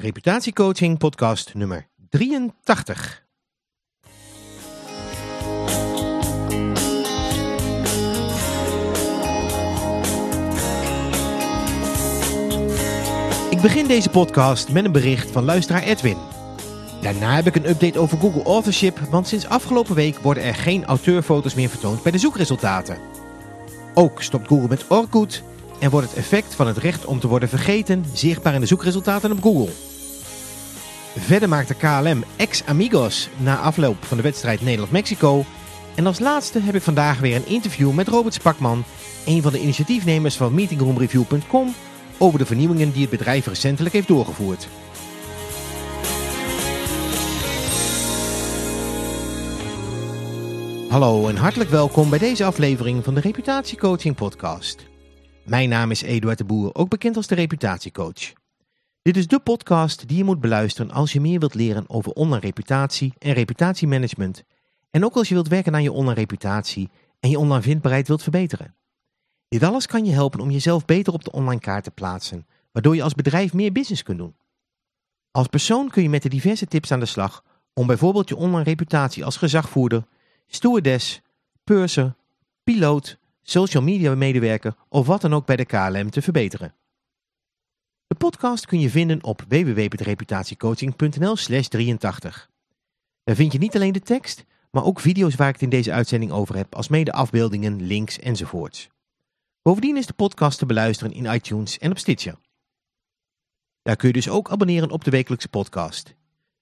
Reputatiecoaching podcast nummer 83. Ik begin deze podcast met een bericht van luisteraar Edwin. Daarna heb ik een update over Google Authorship, want sinds afgelopen week worden er geen auteurfoto's meer vertoond bij de zoekresultaten. Ook stopt Google met Orkut en wordt het effect van het recht om te worden vergeten zichtbaar in de zoekresultaten op Google. Verder maakte KLM ex amigos na afloop van de wedstrijd Nederland-Mexico. En als laatste heb ik vandaag weer een interview met Robert Spakman, een van de initiatiefnemers van meetingroomreview.com, over de vernieuwingen die het bedrijf recentelijk heeft doorgevoerd. Hallo en hartelijk welkom bij deze aflevering van de Reputatiecoaching podcast. Mijn naam is Eduard de Boer, ook bekend als de Reputatiecoach. Dit is de podcast die je moet beluisteren als je meer wilt leren over online reputatie en reputatiemanagement. En ook als je wilt werken aan je online reputatie en je online vindbaarheid wilt verbeteren. Dit alles kan je helpen om jezelf beter op de online kaart te plaatsen, waardoor je als bedrijf meer business kunt doen. Als persoon kun je met de diverse tips aan de slag om bijvoorbeeld je online reputatie als gezagvoerder, stewardess, purser, piloot, social media medewerker of wat dan ook bij de KLM te verbeteren. De podcast kun je vinden op www.reputatiecoaching.nl slash 83. Daar vind je niet alleen de tekst, maar ook video's waar ik het in deze uitzending over heb, als mede afbeeldingen, links enzovoorts. Bovendien is de podcast te beluisteren in iTunes en op Stitcher. Daar kun je dus ook abonneren op de wekelijkse podcast.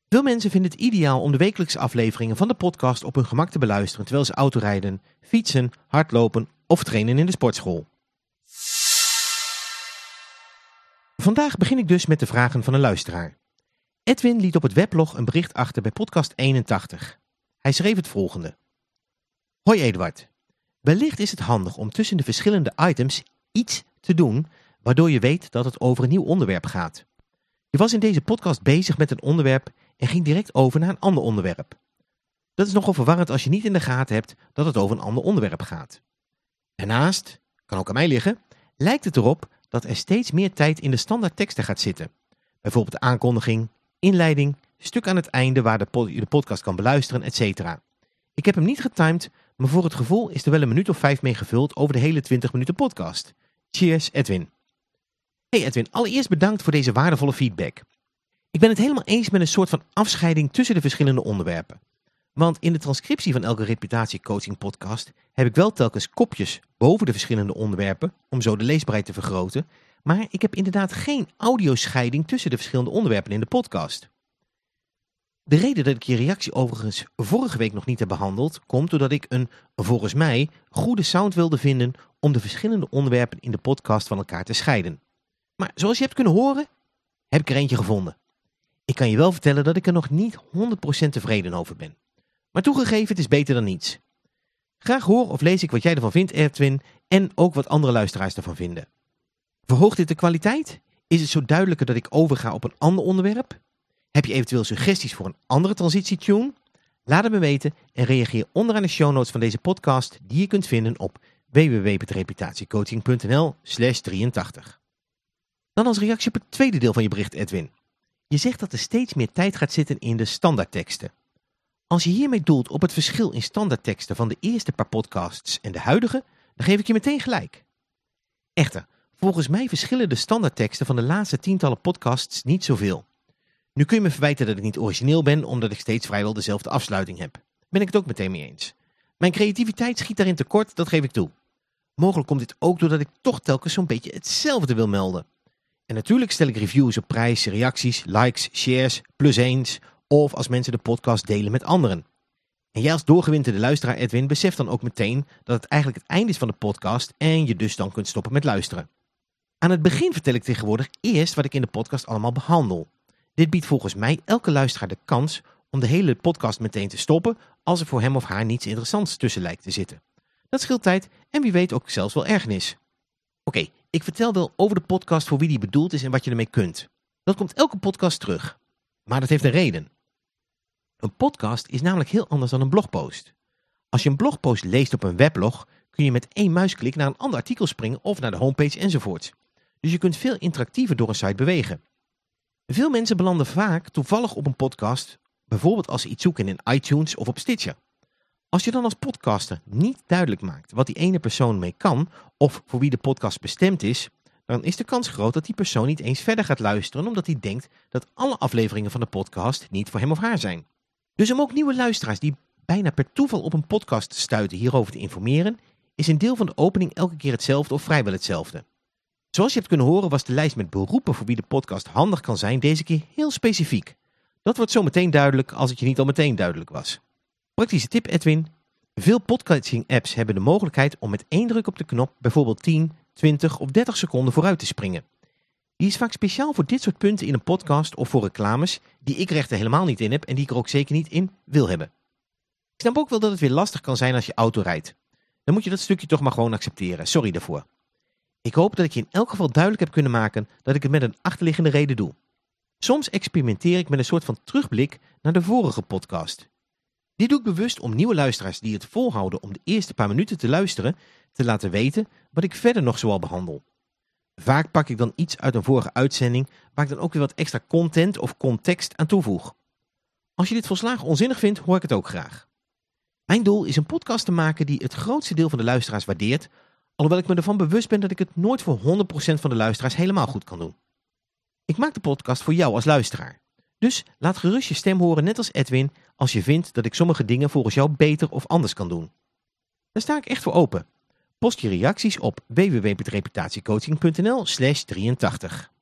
Veel mensen vinden het ideaal om de wekelijkse afleveringen van de podcast op hun gemak te beluisteren terwijl ze autorijden, fietsen, hardlopen of trainen in de sportschool. Vandaag begin ik dus met de vragen van een luisteraar. Edwin liet op het weblog een bericht achter bij podcast 81. Hij schreef het volgende. Hoi Eduard. Wellicht is het handig om tussen de verschillende items iets te doen waardoor je weet dat het over een nieuw onderwerp gaat. Je was in deze podcast bezig met een onderwerp en ging direct over naar een ander onderwerp. Dat is nogal verwarrend als je niet in de gaten hebt dat het over een ander onderwerp gaat. Daarnaast, kan ook aan mij liggen, lijkt het erop dat er steeds meer tijd in de standaard teksten gaat zitten. Bijvoorbeeld de aankondiging, inleiding, stuk aan het einde waar je de podcast kan beluisteren, etc. Ik heb hem niet getimed, maar voor het gevoel is er wel een minuut of vijf mee gevuld over de hele 20 minuten podcast. Cheers Edwin. Hey Edwin, allereerst bedankt voor deze waardevolle feedback. Ik ben het helemaal eens met een soort van afscheiding tussen de verschillende onderwerpen. Want in de transcriptie van elke reputatiecoaching podcast heb ik wel telkens kopjes boven de verschillende onderwerpen om zo de leesbaarheid te vergroten. Maar ik heb inderdaad geen audioscheiding tussen de verschillende onderwerpen in de podcast. De reden dat ik je reactie overigens vorige week nog niet heb behandeld, komt doordat ik een, volgens mij, goede sound wilde vinden om de verschillende onderwerpen in de podcast van elkaar te scheiden. Maar zoals je hebt kunnen horen, heb ik er eentje gevonden. Ik kan je wel vertellen dat ik er nog niet 100% tevreden over ben. Maar toegegeven, het is beter dan niets. Graag hoor of lees ik wat jij ervan vindt, Edwin, en ook wat andere luisteraars ervan vinden. Verhoogt dit de kwaliteit? Is het zo duidelijker dat ik overga op een ander onderwerp? Heb je eventueel suggesties voor een andere transitietune? Laat het me weten en reageer onderaan de show notes van deze podcast die je kunt vinden op www.reputatiecoaching.nl slash 83. Dan als reactie op het tweede deel van je bericht, Edwin. Je zegt dat er steeds meer tijd gaat zitten in de standaardteksten. Als je hiermee doelt op het verschil in standaardteksten van de eerste paar podcasts en de huidige, dan geef ik je meteen gelijk. Echter, volgens mij verschillen de standaardteksten van de laatste tientallen podcasts niet zoveel. Nu kun je me verwijten dat ik niet origineel ben, omdat ik steeds vrijwel dezelfde afsluiting heb. Ben ik het ook meteen mee eens. Mijn creativiteit schiet daarin tekort, dat geef ik toe. Mogelijk komt dit ook doordat ik toch telkens zo'n beetje hetzelfde wil melden. En natuurlijk stel ik reviews op prijs, reacties, likes, shares, plus eens of als mensen de podcast delen met anderen. En jij als doorgewinterde luisteraar Edwin beseft dan ook meteen dat het eigenlijk het einde is van de podcast en je dus dan kunt stoppen met luisteren. Aan het begin vertel ik tegenwoordig eerst wat ik in de podcast allemaal behandel. Dit biedt volgens mij elke luisteraar de kans om de hele podcast meteen te stoppen als er voor hem of haar niets interessants tussen lijkt te zitten. Dat scheelt tijd en wie weet ook zelfs wel ergernis. Oké, ik vertel wel over de podcast voor wie die bedoeld is en wat je ermee kunt. Dat komt elke podcast terug. Maar dat heeft een reden. Een podcast is namelijk heel anders dan een blogpost. Als je een blogpost leest op een weblog, kun je met één muisklik naar een ander artikel springen of naar de homepage enzovoort. Dus je kunt veel interactiever door een site bewegen. Veel mensen belanden vaak toevallig op een podcast, bijvoorbeeld als ze iets zoeken in iTunes of op Stitcher. Als je dan als podcaster niet duidelijk maakt wat die ene persoon mee kan of voor wie de podcast bestemd is, dan is de kans groot dat die persoon niet eens verder gaat luisteren omdat hij denkt dat alle afleveringen van de podcast niet voor hem of haar zijn. Dus om ook nieuwe luisteraars die bijna per toeval op een podcast stuiten hierover te informeren, is een deel van de opening elke keer hetzelfde of vrijwel hetzelfde. Zoals je hebt kunnen horen was de lijst met beroepen voor wie de podcast handig kan zijn deze keer heel specifiek. Dat wordt zo meteen duidelijk als het je niet al meteen duidelijk was. Praktische tip Edwin. Veel podcasting apps hebben de mogelijkheid om met één druk op de knop bijvoorbeeld 10, 20 of 30 seconden vooruit te springen. Die is vaak speciaal voor dit soort punten in een podcast of voor reclames die ik rechten helemaal niet in heb en die ik er ook zeker niet in wil hebben. Ik snap ook wel dat het weer lastig kan zijn als je auto rijdt. Dan moet je dat stukje toch maar gewoon accepteren. Sorry daarvoor. Ik hoop dat ik je in elk geval duidelijk heb kunnen maken dat ik het met een achterliggende reden doe. Soms experimenteer ik met een soort van terugblik naar de vorige podcast. Dit doe ik bewust om nieuwe luisteraars die het volhouden om de eerste paar minuten te luisteren te laten weten wat ik verder nog zoal behandel. Vaak pak ik dan iets uit een vorige uitzending waar ik dan ook weer wat extra content of context aan toevoeg. Als je dit volslagen onzinnig vindt, hoor ik het ook graag. Mijn doel is een podcast te maken die het grootste deel van de luisteraars waardeert, alhoewel ik me ervan bewust ben dat ik het nooit voor 100% van de luisteraars helemaal goed kan doen. Ik maak de podcast voor jou als luisteraar. Dus laat gerust je stem horen net als Edwin als je vindt dat ik sommige dingen volgens jou beter of anders kan doen. Daar sta ik echt voor open. Post je reacties op www.reputatiecoaching.nl slash 83.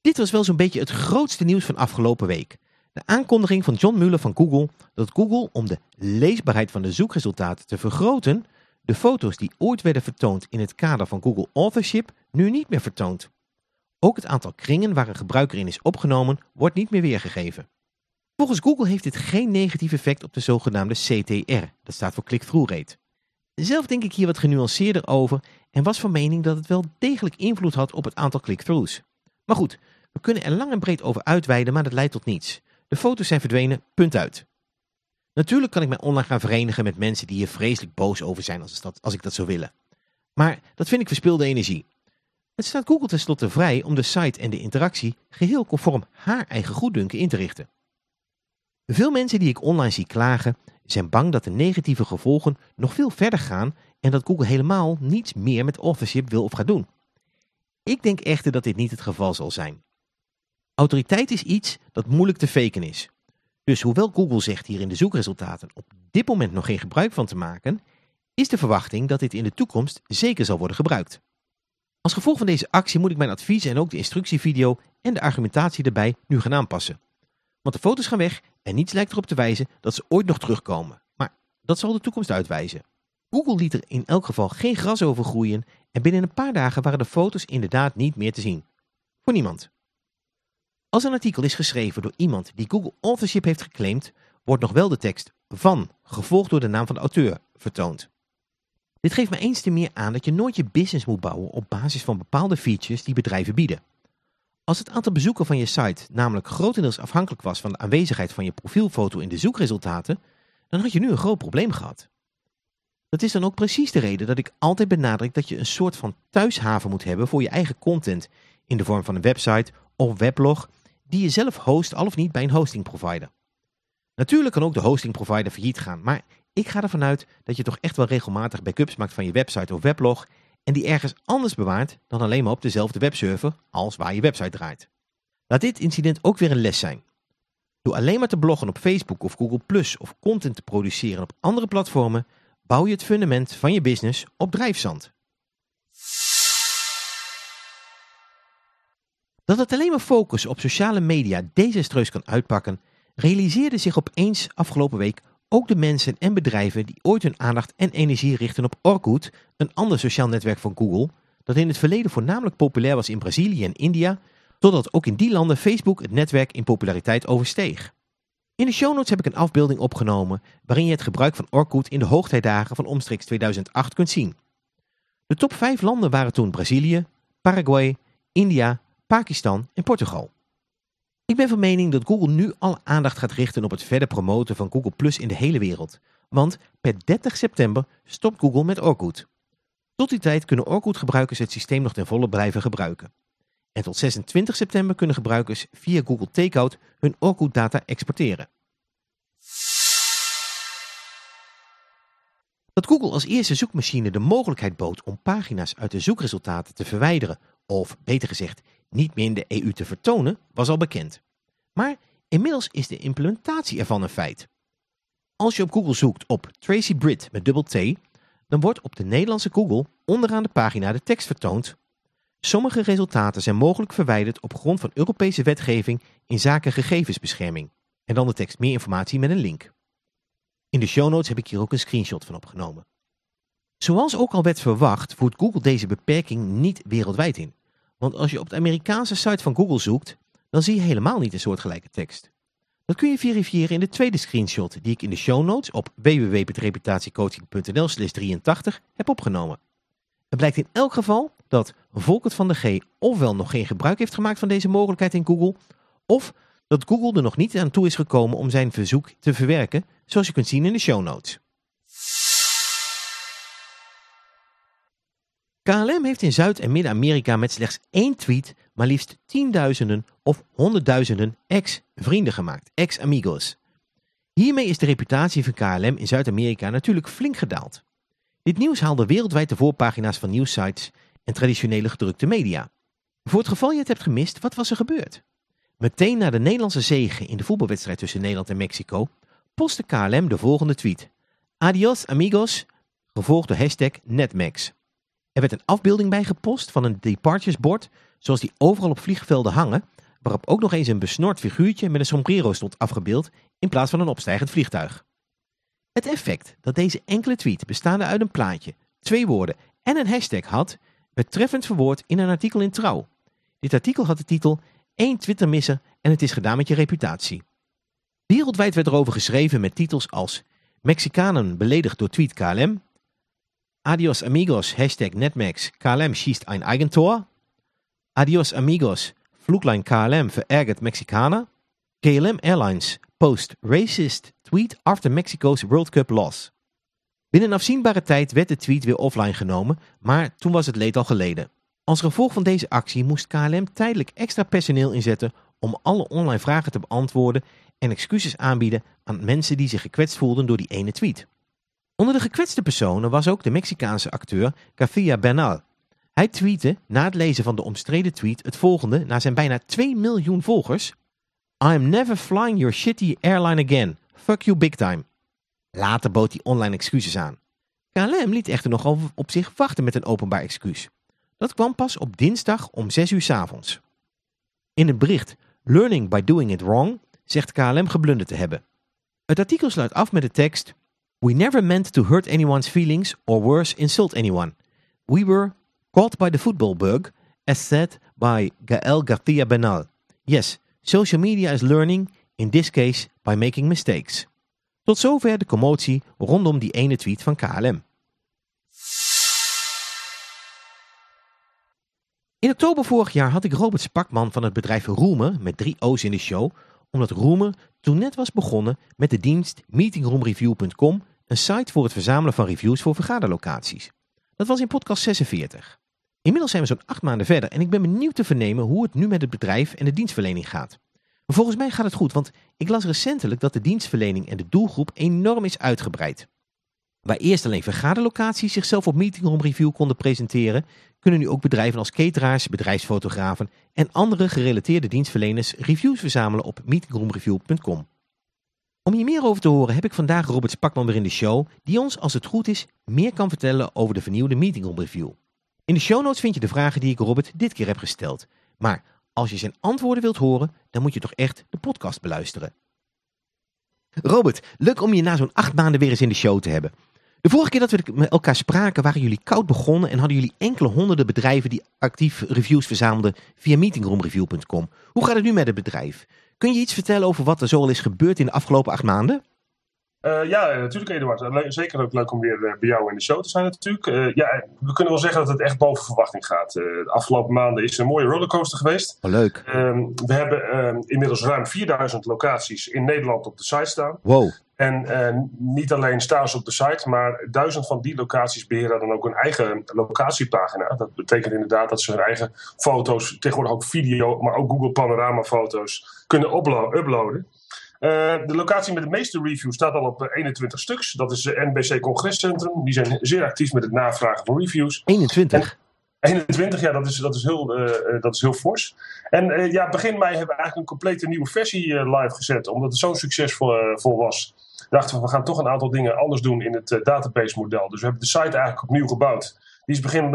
Dit was wel zo'n beetje het grootste nieuws van afgelopen week. De aankondiging van John Mueller van Google dat Google om de leesbaarheid van de zoekresultaten te vergroten, de foto's die ooit werden vertoond in het kader van Google Authorship nu niet meer vertoont. Ook het aantal kringen waar een gebruiker in is opgenomen wordt niet meer weergegeven. Volgens Google heeft dit geen negatief effect op de zogenaamde CTR, dat staat voor click-through rate. Zelf denk ik hier wat genuanceerder over en was van mening dat het wel degelijk invloed had op het aantal click-throughs. Maar goed, we kunnen er lang en breed over uitweiden, maar dat leidt tot niets. De foto's zijn verdwenen, punt uit. Natuurlijk kan ik mij online gaan verenigen met mensen die hier vreselijk boos over zijn als, als ik dat zou willen. Maar dat vind ik verspilde energie. Het staat Google tenslotte vrij om de site en de interactie geheel conform haar eigen goeddunken in te richten. Veel mensen die ik online zie klagen zijn bang dat de negatieve gevolgen nog veel verder gaan en dat Google helemaal niets meer met authorship wil of gaat doen. Ik denk echter dat dit niet het geval zal zijn. Autoriteit is iets dat moeilijk te faken is. Dus hoewel Google zegt hier in de zoekresultaten op dit moment nog geen gebruik van te maken, is de verwachting dat dit in de toekomst zeker zal worden gebruikt. Als gevolg van deze actie moet ik mijn advies en ook de instructievideo en de argumentatie erbij nu gaan aanpassen. Want de foto's gaan weg en niets lijkt erop te wijzen dat ze ooit nog terugkomen. Maar dat zal de toekomst uitwijzen. Google liet er in elk geval geen gras over groeien en binnen een paar dagen waren de foto's inderdaad niet meer te zien. Voor niemand. Als een artikel is geschreven door iemand die Google authorship heeft geclaimd, wordt nog wel de tekst van, gevolgd door de naam van de auteur, vertoond. Dit geeft me eens te meer aan dat je nooit je business moet bouwen op basis van bepaalde features die bedrijven bieden. Als het aantal bezoekers van je site namelijk grotendeels afhankelijk was van de aanwezigheid van je profielfoto in de zoekresultaten, dan had je nu een groot probleem gehad. Dat is dan ook precies de reden dat ik altijd benadruk dat je een soort van thuishaven moet hebben voor je eigen content in de vorm van een website of weblog die je zelf host al of niet bij een hosting provider. Natuurlijk kan ook de hosting provider failliet gaan, maar ik ga ervan uit dat je toch echt wel regelmatig backups maakt van je website of weblog en die ergens anders bewaart dan alleen maar op dezelfde webserver als waar je website draait. Laat dit incident ook weer een les zijn. Door alleen maar te bloggen op Facebook of Google Plus of content te produceren op andere platformen, bouw je het fundament van je business op drijfzand. Dat het alleen maar focus op sociale media desastreus kan uitpakken, realiseerde zich opeens afgelopen week ook de mensen en bedrijven die ooit hun aandacht en energie richten op Orkut, een ander sociaal netwerk van Google, dat in het verleden voornamelijk populair was in Brazilië en India, totdat ook in die landen Facebook het netwerk in populariteit oversteeg. In de show notes heb ik een afbeelding opgenomen waarin je het gebruik van Orkut in de hoogtijdagen van omstreeks 2008 kunt zien. De top 5 landen waren toen Brazilië, Paraguay, India, Pakistan en Portugal. Ik ben van mening dat Google nu alle aandacht gaat richten op het verder promoten van Google Plus in de hele wereld. Want per 30 september stopt Google met Orkut. Tot die tijd kunnen Orkut-gebruikers het systeem nog ten volle blijven gebruiken. En tot 26 september kunnen gebruikers via Google Takeout hun Orkut-data exporteren. Dat Google als eerste zoekmachine de mogelijkheid bood om pagina's uit de zoekresultaten te verwijderen, of beter gezegd, niet meer in de EU te vertonen, was al bekend. Maar inmiddels is de implementatie ervan een feit. Als je op Google zoekt op Tracy Britt met dubbel T, dan wordt op de Nederlandse Google onderaan de pagina de tekst vertoond. Sommige resultaten zijn mogelijk verwijderd op grond van Europese wetgeving in zaken gegevensbescherming. En dan de tekst meer informatie met een link. In de show notes heb ik hier ook een screenshot van opgenomen. Zoals ook al werd verwacht, voert Google deze beperking niet wereldwijd in. Want als je op de Amerikaanse site van Google zoekt, dan zie je helemaal niet een soortgelijke tekst. Dat kun je verifiëren in de tweede screenshot die ik in de show notes op www.reputatiecoaching.nl 83 heb opgenomen. Het blijkt in elk geval dat Volkert van de G ofwel nog geen gebruik heeft gemaakt van deze mogelijkheid in Google, of dat Google er nog niet aan toe is gekomen om zijn verzoek te verwerken, zoals je kunt zien in de show notes. KLM heeft in Zuid- en Midden-Amerika met slechts één tweet maar liefst tienduizenden of honderdduizenden ex-vrienden gemaakt, ex-amigos. Hiermee is de reputatie van KLM in Zuid-Amerika natuurlijk flink gedaald. Dit nieuws haalde wereldwijd de voorpagina's van nieuwsites en traditionele gedrukte media. Voor het geval je het hebt gemist, wat was er gebeurd? Meteen na de Nederlandse zege in de voetbalwedstrijd tussen Nederland en Mexico postte KLM de volgende tweet. Adios amigos, gevolgd door hashtag Netmax. Er werd een afbeelding bij gepost van een departures bord, zoals die overal op vliegvelden hangen, waarop ook nog eens een besnord figuurtje met een sombrero stond afgebeeld in plaats van een opstijgend vliegtuig. Het effect dat deze enkele tweet bestaande uit een plaatje, twee woorden en een hashtag had, werd treffend verwoord in een artikel in Trouw. Dit artikel had de titel Eén Twittermisser en het is gedaan met je reputatie. Wereldwijd werd erover geschreven met titels als Mexicanen beledigd door tweet KLM, Adios amigos, hashtag Netmax, KLM schießt ein Eigentor, Adios amigos, Flugline KLM verärgert Mexicaner, KLM Airlines post racist tweet after Mexico's World Cup loss. Binnen afzienbare tijd werd de tweet weer offline genomen, maar toen was het leed al geleden. Als gevolg van deze actie moest KLM tijdelijk extra personeel inzetten om alle online vragen te beantwoorden en excuses aanbieden aan mensen die zich gekwetst voelden door die ene tweet. Onder de gekwetste personen was ook de Mexicaanse acteur García Bernal. Hij tweette na het lezen van de omstreden tweet het volgende naar zijn bijna 2 miljoen volgers. I'm never flying your shitty airline again. Fuck you big time. Later bood hij online excuses aan. KLM liet echter nogal op zich wachten met een openbaar excuus. Dat kwam pas op dinsdag om 6 uur s avonds. In het bericht Learning by Doing It Wrong zegt KLM geblunderd te hebben. Het artikel sluit af met de tekst We never meant to hurt anyone's feelings or worse insult anyone. We were caught by the football bug, as said by Gael García Bernal. Yes, social media is learning, in this case by making mistakes. Tot zover de commotie rondom die ene tweet van KLM. In oktober vorig jaar had ik Robert Spakman van het bedrijf Roemer met drie O's in de show, omdat Roemer toen net was begonnen met de dienst meetingroomreview.com, een site voor het verzamelen van reviews voor vergaderlocaties. Dat was in podcast 46. Inmiddels zijn we zo'n acht maanden verder en ik ben benieuwd te vernemen hoe het nu met het bedrijf en de dienstverlening gaat. volgens mij gaat het goed, want ik las recentelijk dat de dienstverlening en de doelgroep enorm is uitgebreid. Waar eerst alleen vergaderlocaties zichzelf op Meetingroom Review konden presenteren, kunnen nu ook bedrijven als cateraars, bedrijfsfotografen en andere gerelateerde dienstverleners reviews verzamelen op meetingroomreview.com. Om hier meer over te horen heb ik vandaag Robert Spakman weer in de show, die ons als het goed is meer kan vertellen over de vernieuwde Meetingroom Review. In de show notes vind je de vragen die ik Robert dit keer heb gesteld. Maar als je zijn antwoorden wilt horen, dan moet je toch echt de podcast beluisteren. Robert, leuk om je na zo'n acht maanden weer eens in de show te hebben. De vorige keer dat we met elkaar spraken waren jullie koud begonnen en hadden jullie enkele honderden bedrijven die actief reviews verzamelden via meetingroomreview.com. Hoe gaat het nu met het bedrijf? Kun je iets vertellen over wat er zoal is gebeurd in de afgelopen acht maanden? Uh, ja, natuurlijk Eduard. Zeker ook leuk om weer uh, bij jou in de show te zijn natuurlijk. Uh, ja, we kunnen wel zeggen dat het echt boven verwachting gaat. de afgelopen maanden is een mooie rollercoaster geweest. Oh, leuk. Ehm, we hebben ehm, inmiddels ruim 4000 locaties in Nederland op de site staan. Wow. En niet alleen staan ze op de site, maar duizend van die locaties beheren dan ook een eigen locatiepagina. Dat betekent inderdaad dat ze hun eigen foto's, tegenwoordig ook video, maar ook Google Panorama foto's kunnen uploaden. Uh, de locatie met de meeste reviews staat al op 21 stuks. Dat is het NBC Congrescentrum. Die zijn zeer actief met het navragen van reviews. 21? 21, ja, dat is, dat is, heel, uh, dat is heel fors. En uh, ja, begin mei hebben we eigenlijk een complete nieuwe versie live gezet. Omdat het zo succesvol vol was dachten we, we gaan toch een aantal dingen anders doen in het database model. Dus we hebben de site eigenlijk opnieuw gebouwd. Die is begin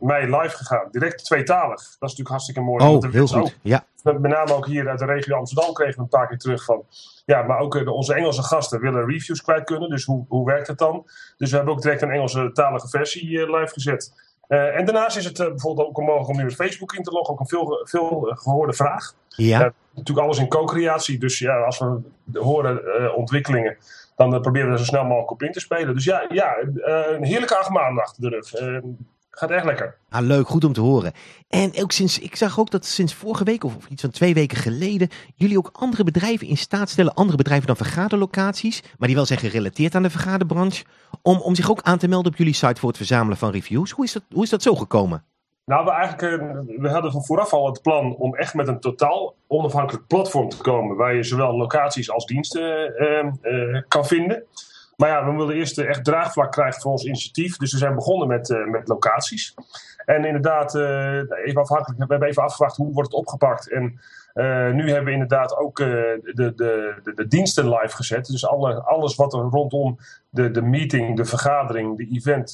mei live gegaan. Direct tweetalig. Dat is natuurlijk hartstikke mooi. Oh, heel goed. Ook, ja. Met name ook hier uit de regio Amsterdam kregen we een paar keer terug van... Ja, maar ook onze Engelse gasten willen reviews kwijt kunnen. Dus hoe, hoe werkt het dan? Dus we hebben ook direct een Engelse talige versie live gezet. Uh, en daarnaast is het uh, bijvoorbeeld ook mogelijk om nu met Facebook in te loggen. Ook een veel, veel gehoorde vraag. Ja. Natuurlijk alles in co-creatie. Dus ja, als we horen ontwikkelingen, dan proberen we er zo snel mogelijk op in te spelen. Dus ja, ja een heerlijke acht maanden achter de rug. Gaat echt lekker. Ah, leuk, goed om te horen. En ook sinds, ik zag ook dat sinds vorige week of iets van twee weken geleden jullie ook andere bedrijven in staat stellen, andere bedrijven dan vergaderlocaties, maar die wel zijn gerelateerd aan de vergaderbranche, om, om zich ook aan te melden op jullie site voor het verzamelen van reviews. Hoe is dat, hoe is dat zo gekomen? Nou, we, eigenlijk, we hadden van vooraf al het plan om echt met een totaal onafhankelijk platform te komen, waar je zowel locaties als diensten uh, uh, kan vinden. Maar ja, we wilden eerst echt draagvlak krijgen voor ons initiatief. Dus we zijn begonnen met, uh, met locaties. En inderdaad, uh, even afhankelijk, we hebben even afgewacht hoe wordt het opgepakt. En nu hebben we inderdaad ook de, de, de, de, diensten live gezet. Dus alle, alles wat er rondom de, de meeting, de vergadering, de event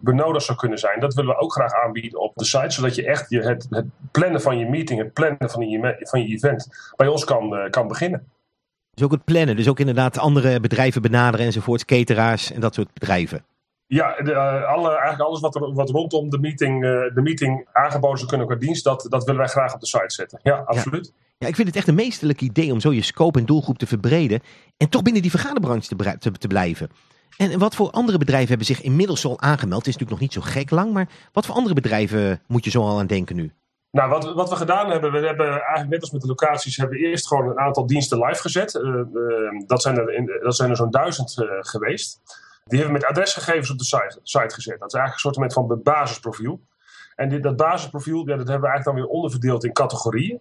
benodigd zou kunnen zijn. Dat willen we ook graag aanbieden op de site. Zodat je echt je, het, het plannen van je meeting, het plannen van je, van je event bij ons kan, kan beginnen. Dus ook het plannen. Dus ook inderdaad andere bedrijven benaderen enzovoort. Cateraars en dat soort bedrijven. Ja, de, uh, alle, eigenlijk alles wat, er, wat rondom de meeting, uh, de meeting aangeboden zou kunnen qua dienst, dat, dat willen wij graag op de site zetten. Ja, absoluut. Ja. ja. ik vind het echt een meesterlijk idee om zo je scope en doelgroep te verbreden en toch binnen die vergaderbranche te, te, te blijven. En wat voor andere bedrijven hebben zich inmiddels al aangemeld? Het is natuurlijk nog niet zo gek lang, maar wat voor andere bedrijven moet je zo al aan denken nu? Nou, wat, wat we gedaan hebben, we hebben eigenlijk net als met de locaties, hebben we eerst gewoon een aantal diensten live gezet. Uh, uh, dat zijn er, in, dat zijn er zo'n duizend uh, geweest. Die hebben we met adresgegevens op de site, site gezet. Dat is eigenlijk een soort van basisprofiel. En dit, dat basisprofiel, ja, dat hebben we eigenlijk dan weer onderverdeeld in categorieën.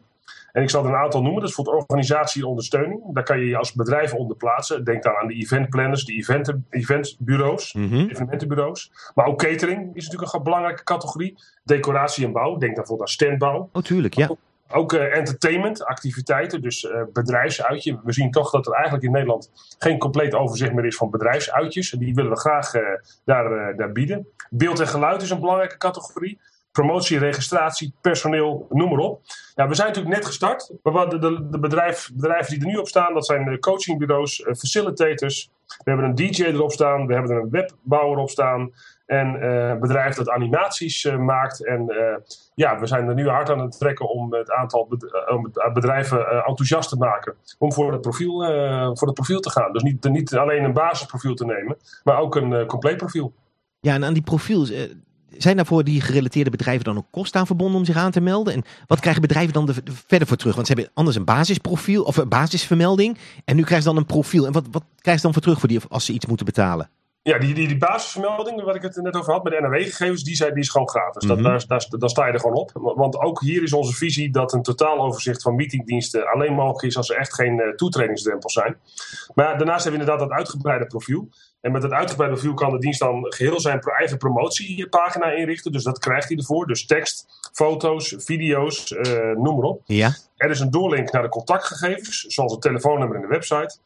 En ik zal er een aantal noemen. Dat is voor de organisatie en ondersteuning. Daar kan je je als bedrijf onder plaatsen. Denk dan aan de eventplanners, de event, eventbureaus, Mhm. evenementenbureaus. Maar ook catering is natuurlijk een belangrijke categorie. Decoratie en bouw. Denk dan bijvoorbeeld aan standbouw. Oh, tuurlijk, ja. Ook, ook uh, entertainment, activiteiten, dus uh, bedrijfsuitje. We zien toch dat er eigenlijk in Nederland geen compleet overzicht meer is van bedrijfsuitjes. En die willen we graag uh, daar, daar bieden. Beeld en geluid is een belangrijke categorie promotie, registratie, personeel, noem maar op. Ja, we zijn natuurlijk net gestart. Maar de, de, de bedrijven die er nu op staan, dat zijn coachingbureaus, uh, facilitators. We hebben een DJ erop staan, we hebben een webbouwer op staan. En uh, een bedrijf dat animaties uh, maakt. En ja, we zijn er nu hard aan het trekken om het aantal bedrijven enthousiast te maken. Om voor het profiel, voor het profiel te gaan. Dus niet, niet alleen een basisprofiel te nemen, maar ook een compleet profiel. Ja, en aan die profiel zijn daarvoor die gerelateerde bedrijven dan ook kosten aan verbonden om zich aan te melden? En wat krijgen bedrijven dan de, de, verder voor terug? Want ze hebben anders een basisprofiel of een basisvermelding. En nu krijgen ze dan een profiel. En wat, wat krijgen ze dan voor terug voor die, als ze iets moeten betalen? Ja, die, die, die basisvermelding, waar ik het net over had met de NRW-gegevens, die, die is gewoon gratis. Mm -hmm. dat, daar, daar, daar sta je er gewoon op. Want ook hier is onze visie dat een totaaloverzicht van meetingdiensten alleen mogelijk is als er echt geen uh, toetredingsdrempels zijn. Maar daarnaast hebben we inderdaad dat uitgebreide profiel. En met het uitgebreide profiel kan de dienst dan geheel zijn eigen promotiepagina inrichten. Dus dat krijgt hij ervoor. Dus tekst, foto's, video's, uh, noem maar op. Ja. Er is een doorlink naar de contactgegevens, zoals het telefoonnummer en de website.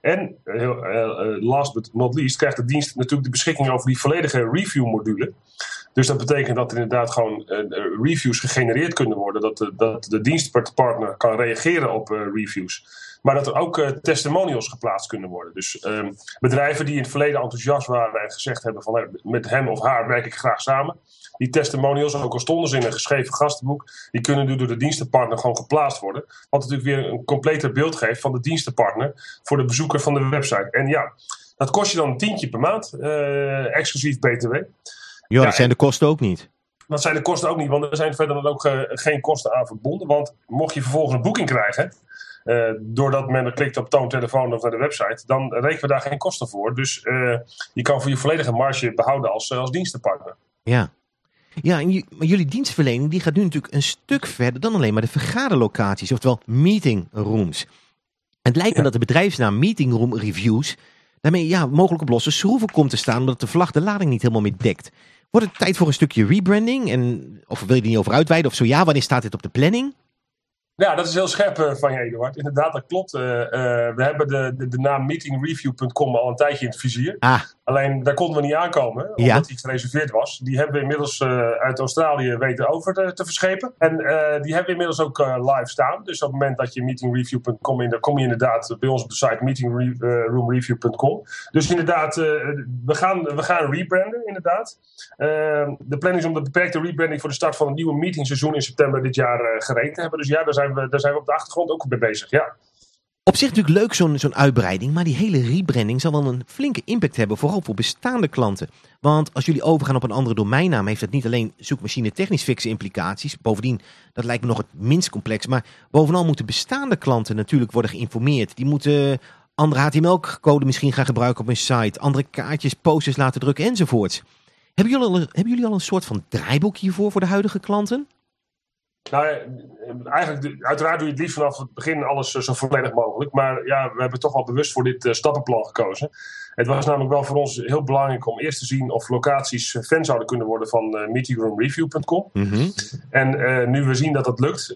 En uh, uh, last but not least krijgt de dienst natuurlijk de beschikking over die volledige review module. Dus dat betekent dat er inderdaad gewoon reviews gegenereerd kunnen worden. Dat de, de dienstpartner kan reageren op reviews. Maar dat er ook testimonials geplaatst kunnen worden. Dus um, bedrijven die in het verleden enthousiast waren en gezegd hebben van met hem of haar werk ik graag samen. Die testimonials, ook al stonden ze in een geschreven gastenboek, die kunnen nu door de dienstenpartner gewoon geplaatst worden. Wat natuurlijk weer een completer beeld geeft van de dienstenpartner voor de bezoeker van de website. En ja, dat kost je dan een tientje per maand, uh, exclusief BTW. Ja, dat zijn de kosten ook niet. Dat zijn de kosten ook niet, want er zijn verder dan ook uh, geen kosten aan verbonden. Want mocht je vervolgens een boeking krijgen, uh, doordat men klikt op toontelefoon of naar de website, dan rekenen we daar geen kosten voor. Dus je kan voor je volledige marge behouden als, als dienstenpartner. Ja. Ja, en maar jullie dienstverlening die gaat nu natuurlijk een stuk verder dan alleen maar de vergaderlocaties, oftewel meeting rooms. Het lijkt me ja. dat de bedrijfsnaam Meeting Room Reviews daarmee ja, mogelijk op losse schroeven komt te staan omdat de vlag de lading niet helemaal meer dekt. Wordt het tijd voor een stukje rebranding? En, of wil je er niet over uitweiden? Of zo ja, wanneer staat dit op de planning? Ja, dat is heel scherp uh, van je, Eduard. Inderdaad, dat klopt. Uh, uh, we hebben de, de, de naam meetingreview.com al een tijdje in het vizier. Ah. Alleen daar konden we niet aankomen, omdat Ja. die gereserveerd was. Die hebben we inmiddels uit Australië weten over te, te verschepen. En die hebben we inmiddels ook live staan. Dus op het moment dat je meetingreview.com in, dan kom je inderdaad bij ons op de site meetingroomreview.com. Dus inderdaad, we, gaan, we gaan rebranden, inderdaad. de planning is om de beperkte rebranding voor de start van een nieuwe meetingseizoen in september dit jaar gereed te hebben. Dus ja, daar zijn we, daar zijn we op de achtergrond ook mee bezig, ja. Op zich natuurlijk leuk zo'n zo'n uitbreiding, maar die hele rebranding zal wel een flinke impact hebben, vooral voor bestaande klanten. Want als jullie overgaan op een andere domeinnaam, heeft dat niet alleen zoekmachine technisch fixe implicaties. Bovendien, dat lijkt me nog het minst complex. Maar bovenal moeten bestaande klanten natuurlijk worden geïnformeerd. Die moeten andere HTML-code misschien gaan gebruiken op hun site, andere kaartjes, posters laten drukken enzovoorts. Hebben jullie al, hebben jullie al een soort van draaiboek hiervoor voor de huidige klanten? Nou, eigenlijk, uiteraard doe je het liefst vanaf het begin alles zo volledig mogelijk. Maar ja, we hebben toch wel bewust voor dit uh, stappenplan gekozen. Het was namelijk wel voor ons heel belangrijk om eerst te zien of locaties fan zouden kunnen worden van uh, meetingroomreview.com. Mm -hmm. En uh, nu we zien dat dat lukt,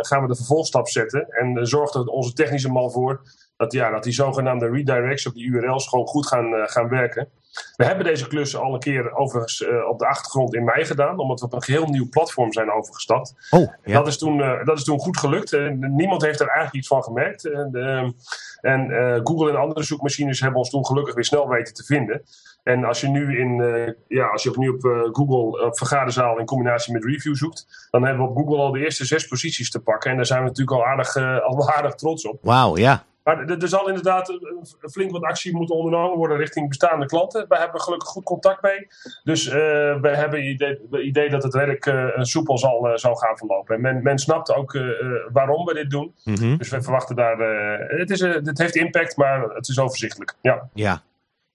gaan we de vervolgstap zetten. En zorgt er onze technische man voor dat, ja, dat die zogenaamde redirects op die URL's gewoon goed gaan, gaan werken. We hebben deze klus al een keer overigens uh, op de achtergrond in mei gedaan, omdat we op een geheel nieuw platform zijn overgestapt. Oh, ja. dat, is toen, uh, dat is toen goed gelukt. Uh, niemand heeft er eigenlijk iets van gemerkt. en Google en andere zoekmachines hebben ons toen gelukkig weer snel weten te vinden. En als je nu in, ja, als je opnieuw op Google op vergaderzaal in combinatie met review zoekt, dan hebben we op Google al de eerste zes posities te pakken. En daar zijn we natuurlijk al aardig, al aardig trots op. Wauw, ja. Maar er zal inderdaad flink wat actie moeten ondernomen worden richting bestaande klanten. Wij hebben gelukkig goed contact mee. Dus uh, we hebben het idee, idee, dat het redelijk uh, soepel zal, uh, zal gaan verlopen. En men, men snapt ook waarom we dit doen. Mm -hmm. Dus we verwachten daar... het, is, het heeft impact, maar het is overzichtelijk. Ja. Ja.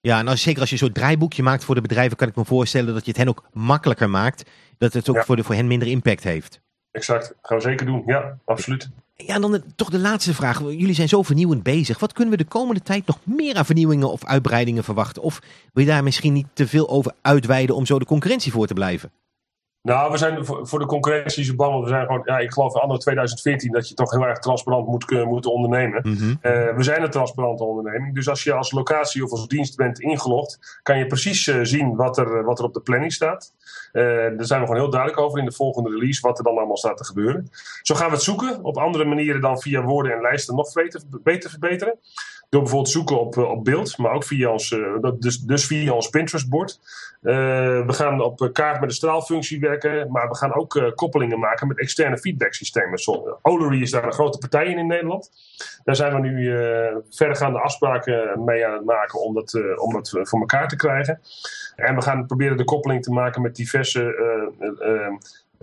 Ja, en als, zeker als je zo'n draaiboekje maakt voor de bedrijven, kan ik me voorstellen dat je het hen ook makkelijker maakt. Dat het ook ja. voor, de, voor hen minder impact heeft. Exact, gaan we zeker doen. Ja, absoluut. Ja, en dan toch de laatste vraag. Jullie zijn zo vernieuwend bezig. Wat kunnen we de komende tijd nog meer aan vernieuwingen of uitbreidingen verwachten? Of wil je daar misschien niet te veel over uitweiden om zo de concurrentie voor te blijven? Nou, we zijn voor de concurrentie zo bang. Want we zijn gewoon, ja, ik geloof anno 2014 dat je toch heel erg transparant moet, moet ondernemen. Mm -hmm. uh, we zijn een transparante onderneming. Dus als je als locatie of als dienst bent ingelogd, kan je precies uh, zien wat er, wat er op de planning staat. Uh, daar zijn we gewoon heel duidelijk over in de volgende release, wat er dan allemaal staat te gebeuren. Zo gaan we het zoeken op andere manieren dan via woorden en lijsten nog beter, beter verbeteren. Door bijvoorbeeld zoeken op, op beeld, maar ook via ons, dus, dus via ons Pinterest-bord. we gaan op kaart met de straalfunctie werken, maar we gaan ook koppelingen maken met externe feedback-systemen. Olery is daar een grote partij in in Nederland. Daar zijn we nu verdergaande afspraken mee aan het maken om dat, om dat voor elkaar te krijgen. En we gaan proberen de koppeling te maken met diverse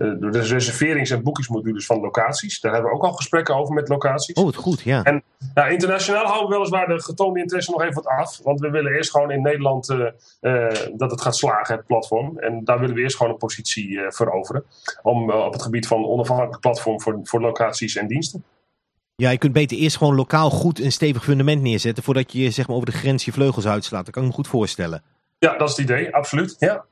uh, uh, de reserverings- en boekingsmodules van locaties. Daar hebben we ook al gesprekken over met locaties. Oh, het goed, ja. En nou, internationaal houden we weliswaar de getoonde interesse nog even wat af. Want we willen eerst gewoon in Nederland dat het gaat slagen, het platform. En daar willen we eerst gewoon een positie veroveren. Om op het gebied van onafhankelijk platform voor, voor locaties en diensten. Ja, je kunt beter eerst gewoon lokaal goed een stevig fundament neerzetten... voordat je zeg maar, over de grens je vleugels uitslaat. Dat kan ik me goed voorstellen. Ja, dat is het idee, absoluut. Ja.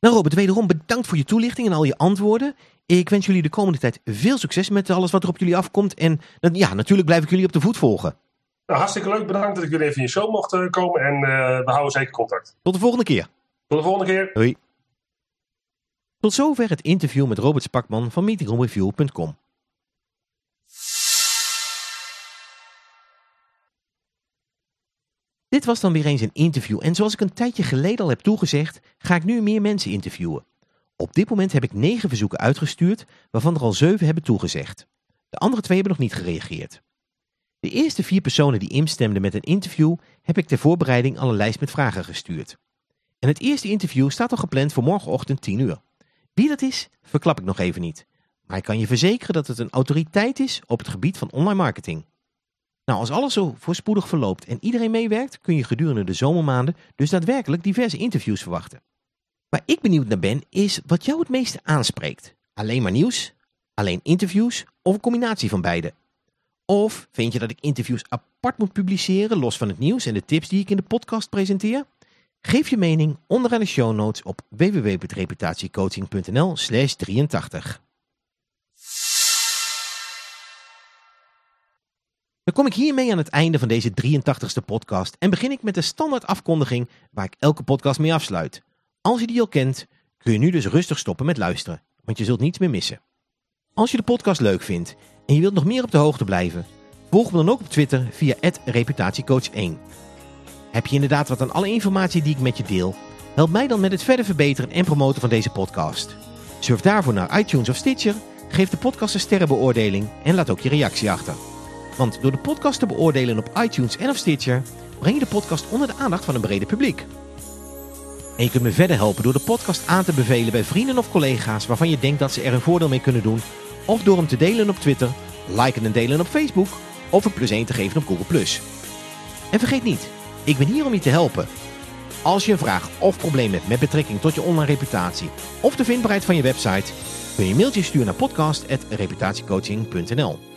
Nou Robert, wederom bedankt voor je toelichting en al je antwoorden. Ik wens jullie de komende tijd veel succes met alles wat er op jullie afkomt. En ja, natuurlijk blijf ik jullie op de voet volgen. Nou, hartstikke leuk. Bedankt dat ik weer even in je show mocht komen. En uh, we houden zeker contact. Tot de volgende keer. Tot de volgende keer. Hoi. Tot zover het interview met Robert Spakman van meetingroomreview.com. Dit was dan weer eens een interview en zoals ik een tijdje geleden al heb toegezegd, ga ik nu meer mensen interviewen. Op dit moment heb ik 9 verzoeken uitgestuurd, waarvan er al 7 hebben toegezegd. De andere twee hebben nog niet gereageerd. De eerste vier personen die instemden met een interview heb ik ter voorbereiding al een lijst met vragen gestuurd. En het eerste interview staat al gepland voor morgenochtend 10 uur. Wie dat is, verklap ik nog even niet. maar ik kan je verzekeren dat het een autoriteit is op het gebied van online marketing. Nou, als alles zo voorspoedig verloopt en iedereen meewerkt, kun je gedurende de zomermaanden dus daadwerkelijk diverse interviews verwachten. Waar ik benieuwd naar ben, is wat jou het meeste aanspreekt. Alleen maar nieuws? Alleen interviews? Of een combinatie van beide? Of vind je dat ik interviews apart moet publiceren, los van het nieuws en de tips die ik in de podcast presenteer? Geef je mening onderaan de show notes op www.reputatiecoaching.nl slash 83. Dan kom ik hiermee aan het einde van deze 83ste podcast en begin ik met de standaard afkondiging waar ik elke podcast mee afsluit. Als je die al kent, kun je nu dus rustig stoppen met luisteren, want je zult niets meer missen. Als je de podcast leuk vindt en je wilt nog meer op de hoogte blijven, volg me dan ook op Twitter via reputatiecoach1. Heb je inderdaad wat aan alle informatie die ik met je deel? Help mij dan met het verder verbeteren en promoten van deze podcast. Surf daarvoor naar iTunes of Stitcher, geef de podcast een sterrenbeoordeling en laat ook je reactie achter. Want door de podcast te beoordelen op iTunes en of Stitcher, breng je de podcast onder de aandacht van een breder publiek. En je kunt me verder helpen door de podcast aan te bevelen bij vrienden of collega's waarvan je denkt dat ze er een voordeel mee kunnen doen. Of door hem te delen op Twitter, liken en delen op Facebook of een plus 1 te geven op Google+. En vergeet niet, ik ben hier om je te helpen. Als je een vraag of probleem hebt met betrekking tot je online reputatie of de vindbaarheid van je website, kun je een mailtje sturen naar podcast.reputatiecoaching.nl.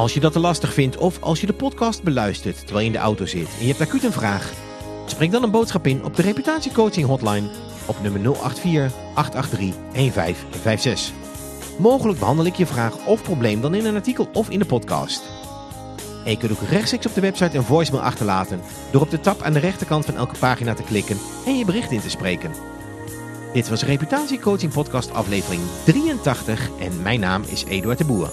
Als je dat te lastig vindt of als je de podcast beluistert terwijl je in de auto zit en je hebt acuut een vraag, spreek dan een boodschap in op de reputatiecoaching hotline op nummer 084 883 1556. Mogelijk behandel ik je vraag of probleem dan in een artikel of in de podcast. En je kunt ook rechtstreeks op de website een voicemail achterlaten door op de tab aan de rechterkant van elke pagina te klikken en je bericht in te spreken. Dit was Reputatiecoaching Podcast aflevering 83 en mijn naam is Eduard de Boer.